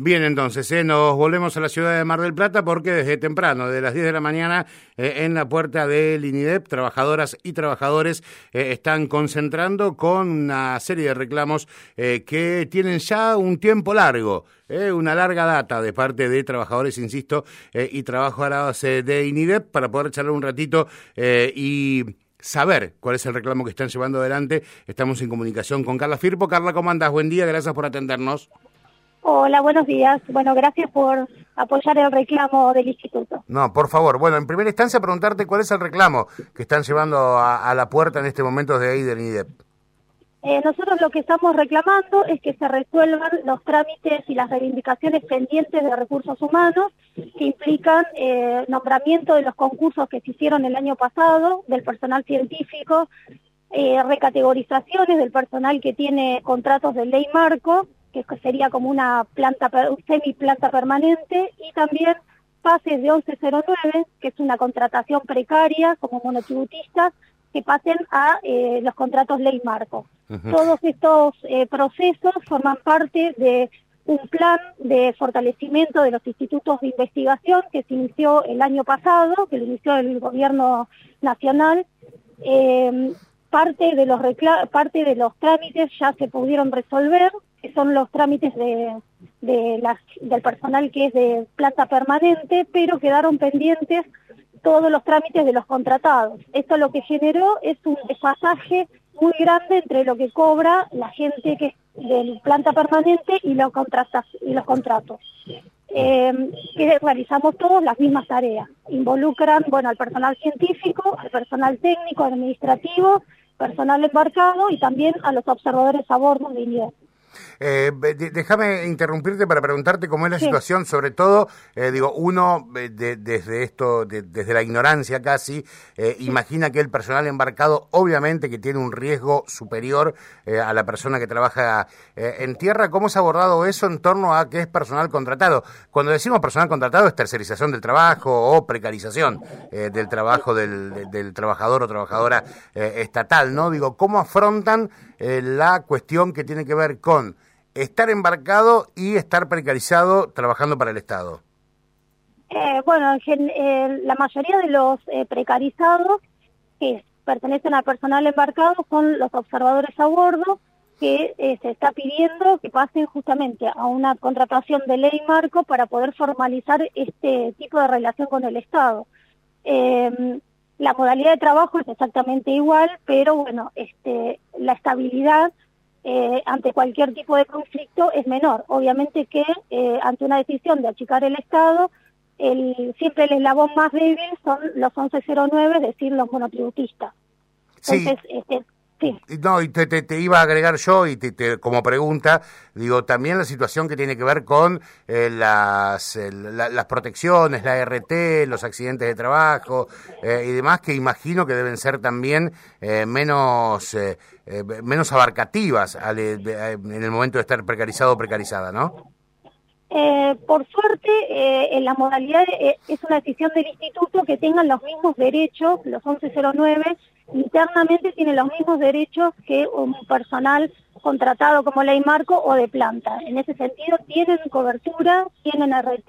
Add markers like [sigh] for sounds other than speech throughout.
Bien, entonces, ¿eh? nos volvemos a la ciudad de Mar del Plata porque desde temprano, de las 10 de la mañana, eh, en la puerta del INIDEP, trabajadoras y trabajadores eh, están concentrando con una serie de reclamos eh, que tienen ya un tiempo largo. una larga data de parte de trabajadores, insisto, y trabajadoras de INIDEP para poder charlar un ratito y saber cuál es el reclamo que están llevando adelante. Estamos en comunicación con Carla Firpo. Carla, ¿cómo andas? Buen día, gracias por atendernos. Hola, buenos días. Bueno, gracias por apoyar el reclamo del instituto. No, por favor. Bueno, en primera instancia preguntarte cuál es el reclamo que están llevando a, la puerta en este momento de ahí del IDEP. Eh, nosotros lo que estamos reclamando es que se resuelvan los trámites y las reivindicaciones pendientes de recursos humanos que implican eh, nombramiento de los concursos que se hicieron el año pasado del personal científico, eh, recategorizaciones del personal que tiene contratos de ley marco que sería como una planta, semi planta permanente, y también pases de 1109, que es una contratación precaria como monotributistas, que pasen a eh, los contratos ley marco. Todos estos eh, procesos forman parte de un plan de fortalecimiento de los institutos de investigación que se inició el año pasado, que lo inició el gobierno nacional. Eh, parte de los parte de los trámites ya se pudieron resolver, que son los trámites de, de las, del personal que es de planta permanente, pero quedaron pendientes todos los trámites de los contratados. Esto lo que generó es un desfasaje muy grande entre lo que cobra la gente que es de planta permanente y los, contratos, y los contratos. Eh, que realizamos todos las mismas tareas. Involucran, bueno, al personal científico, al personal técnico, administrativo, personal embarcado y también a los observadores a bordo de INIER. Eh, déjame interrumpirte para preguntarte cómo es la situación, sobre todo, eh, digo, uno eh, desde esto, desde la ignorancia casi, eh, imagina que el personal embarcado obviamente que tiene un riesgo superior a la persona que trabaja en tierra. ¿Cómo se ha abordado eso en torno a que es personal contratado? Cuando decimos personal contratado es tercerización del trabajo o precarización del trabajo del, del, trabajador o trabajadora estatal, ¿no? Digo, ¿cómo afrontan la cuestión que tiene que ver con estar embarcado y estar precarizado trabajando para el Estado? Eh, bueno, eh, la mayoría de los eh, precarizados que pertenecen al personal embarcado son los observadores a bordo que se está pidiendo que pasen justamente a una contratación de ley marco para poder formalizar este tipo de relación con el Estado. la modalidad de trabajo es exactamente igual, pero bueno, este, la estabilidad eh, ante cualquier tipo de conflicto es menor. Obviamente que eh, ante una decisión de achicar el Estado, el, siempre el eslabón más débil son los 1109, es decir, los monotributistas. Entonces, este, no, y te, iba a agregar yo, y te, como pregunta, digo, también la situación que tiene que ver con eh, las, las protecciones, la RT, los accidentes de trabajo eh, y demás, que imagino que deben ser también eh, menos, menos abarcativas en el momento de estar precarizado o precarizada, ¿no? Por suerte, en la modalidad es una decisión del instituto que tengan los mismos derechos, los 1109, internamente tiene los mismos derechos que un personal contratado como ley marco o de planta. En ese sentido tienen cobertura, tienen RT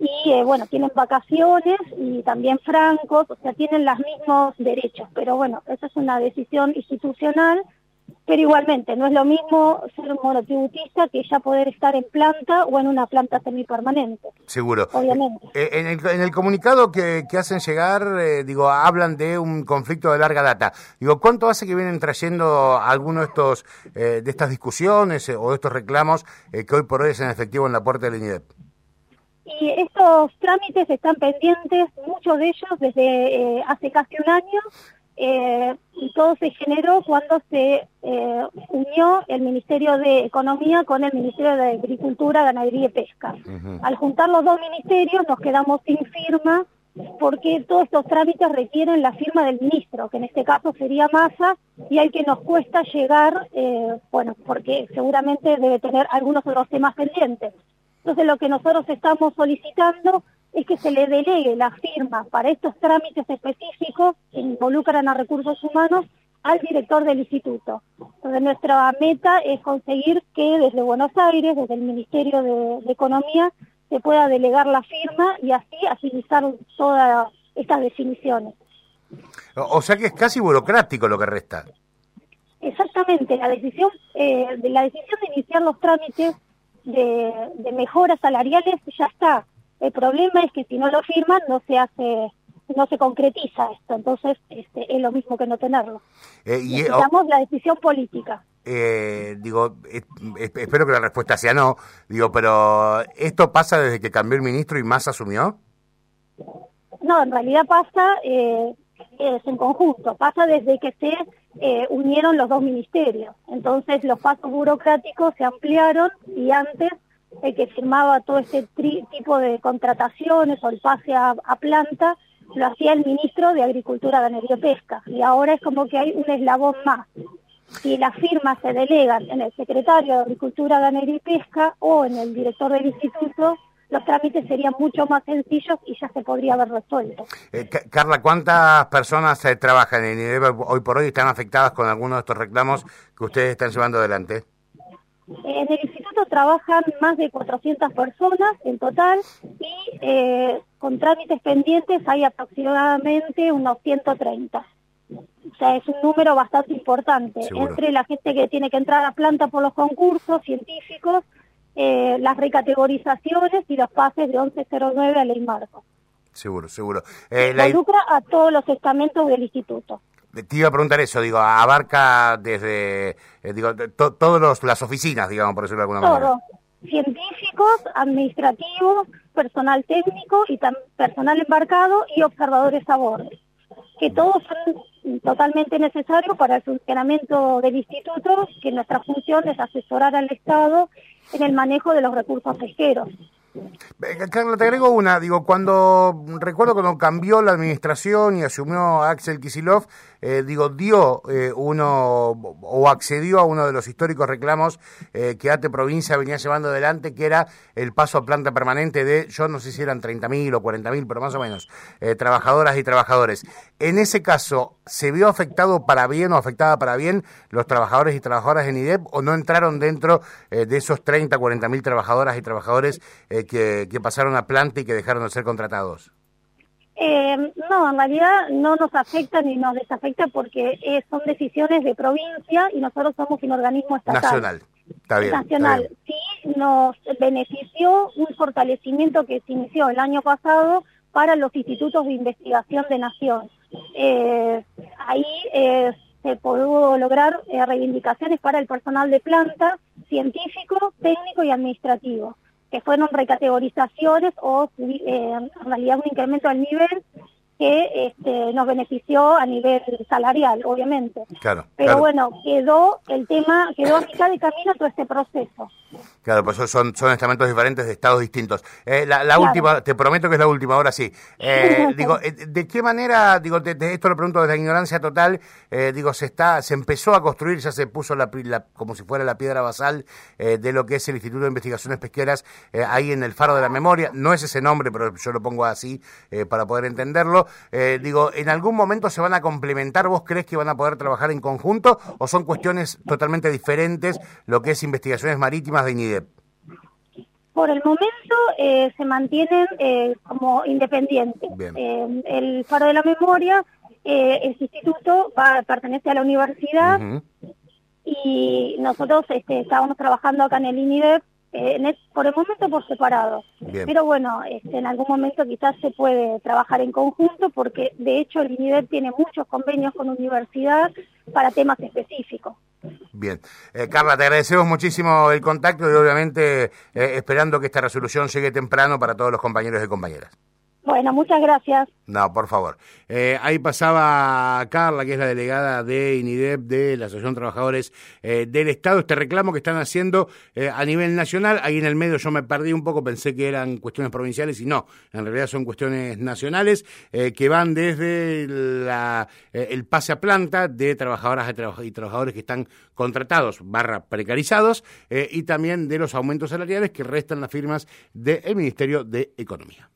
y eh, bueno, tienen vacaciones y también francos, o sea, tienen los mismos derechos. Pero bueno, esa es una decisión institucional pero igualmente, no es lo mismo ser monotributista que ya poder estar en planta o en una planta semipermanente. Seguro. Obviamente. Eh, en, el, en, el, comunicado que, que hacen llegar, eh, digo, hablan de un conflicto de larga data. Digo, ¿cuánto hace que vienen trayendo algunos de estos eh, de estas discusiones o de estos reclamos que hoy por hoy es en efectivo en la puerta del INIDEP? Y estos trámites están pendientes, muchos de ellos desde hace casi un año, eh, y todo se generó cuando se eh, unió el Ministerio de Economía con el Ministerio de Agricultura, Ganadería y Pesca. Al juntar los dos ministerios nos quedamos sin firma porque todos estos trámites requieren la firma del ministro, que en este caso sería Massa, y hay que nos cuesta llegar, eh, bueno, porque seguramente debe tener algunos otros temas pendientes. Entonces lo que nosotros estamos solicitando es que se le delegue la firma para estos trámites específicos que involucran a recursos humanos al director del instituto. Entonces nuestra meta es conseguir que desde Buenos Aires, desde el Ministerio de, Economía, se pueda delegar la firma y así agilizar todas estas definiciones. O sea que es casi burocrático lo que resta. Exactamente, la decisión, eh, de la decisión de iniciar los trámites de, de mejoras salariales ya está. El problema es que si no lo firman no se hace no se concretiza esto, entonces este, es lo mismo que no tenerlo. Eh, y, Necesitamos la decisión política. Eh, digo, espero que la respuesta sea no, digo, pero ¿esto pasa desde que cambió el ministro y más asumió? No, en realidad pasa eh, es en conjunto, pasa desde que se eh, unieron los dos ministerios. Entonces los pasos burocráticos se ampliaron y antes el que firmaba todo este tipo de contrataciones o el pase a, planta lo hacía el ministro de Agricultura, Ganadería y Pesca. Y ahora es como que hay un eslabón más. Si las firmas se delegan en el secretario de Agricultura, Ganadería y Pesca o en el director del instituto, los trámites serían mucho más sencillos y ya se podría haber resuelto. Eh, Carla, ¿cuántas personas eh, trabajan en INEDEP hoy por hoy y están afectadas con algunos de estos reclamos que ustedes están llevando adelante? En el trabajan más de 400 personas en total y eh, con trámites pendientes hay aproximadamente unos 130. O sea, es un número bastante importante. Entre la gente que tiene que entrar a planta por los concursos científicos, eh, las recategorizaciones y los pases de 1109 a ley marco. Seguro, seguro. Eh, Involucra a todos los estamentos del instituto. Te iba a preguntar eso, digo, abarca desde, eh, digo, todas las oficinas, digamos, por decirlo de alguna manera. Todo, científicos, administrativos, personal técnico y personal embarcado y observadores a bordo, que todos son totalmente necesarios para el funcionamiento del instituto, que nuestra función es asesorar al Estado en el manejo de los recursos pesqueros. Carla, te agrego una. Digo, cuando recuerdo cuando cambió la administración y asumió Axel Kisilov, eh, digo, dio eh, uno o accedió a uno de los históricos reclamos eh, que ATE Provincia venía llevando adelante, que era el paso a planta permanente de, yo no sé si eran 30.000 o 40.000, pero más o menos, trabajadoras y trabajadores. En ese caso, ¿se vio afectado para bien o afectada para bien los trabajadores y trabajadoras en IDEP o no entraron dentro de esos 30, 40.000 trabajadoras y trabajadores que, que pasaron a planta y que dejaron de ser contratados? Eh, no, en realidad no nos afecta ni nos desafecta porque eh, son decisiones de provincia y nosotros somos un organismo estatal. Nacional. Está bien, Nacional. Sí nos benefició un fortalecimiento que se inició el año pasado para los institutos de investigación de nación. Eh, ahí se pudo lograr reivindicaciones para el personal de planta, científico, técnico y administrativo que fueron recategorizaciones o eh, en realidad un incremento al nivel que este, nos benefició a nivel salarial, obviamente. Claro. Pero bueno, quedó el tema, quedó a mitad de camino todo este proceso. Claro, pues son, son estamentos diferentes de estados distintos. Eh, la, última, te prometo que es la última, ahora sí. Eh, [laughs] digo, eh, ¿de qué manera, digo, esto lo pregunto desde la ignorancia total, digo, se está, se empezó a construir, ya se puso la, como si fuera la piedra basal de lo que es el Instituto de Investigaciones Pesqueras ahí en el Faro de la Memoria, no es ese nombre, pero yo lo pongo así para poder entenderlo. Digo, ¿en algún momento se van a complementar? ¿Vos crees que van a poder trabajar en conjunto o son cuestiones totalmente diferentes lo que es investigaciones marítimas de INIDEP? Por el momento eh, se mantienen eh, como independientes. Eh, el Faro de la Memoria, el instituto va, pertenece a la universidad y nosotros este, estábamos trabajando acá en el INIDEP por el momento por separado. Pero bueno, este, en algún momento quizás se puede trabajar en conjunto porque de hecho el INIDEP tiene muchos convenios con universidad para temas específicos. Bien. Eh, Carla, te agradecemos muchísimo el contacto y obviamente eh, esperando que esta resolución llegue temprano para todos los compañeros y compañeras. Bueno, muchas gracias. No, por favor. Eh, ahí pasaba Carla, que es la delegada de INIDEP, de la Asociación de Trabajadores eh, del Estado, este reclamo que están haciendo eh, a nivel nacional. Ahí en el medio yo me perdí un poco, pensé que eran cuestiones provinciales y no, en realidad son cuestiones nacionales que van desde el pase a planta de trabajadoras y trabajadores que están contratados barra precarizados y también de los aumentos salariales que restan las firmas del Ministerio de Economía.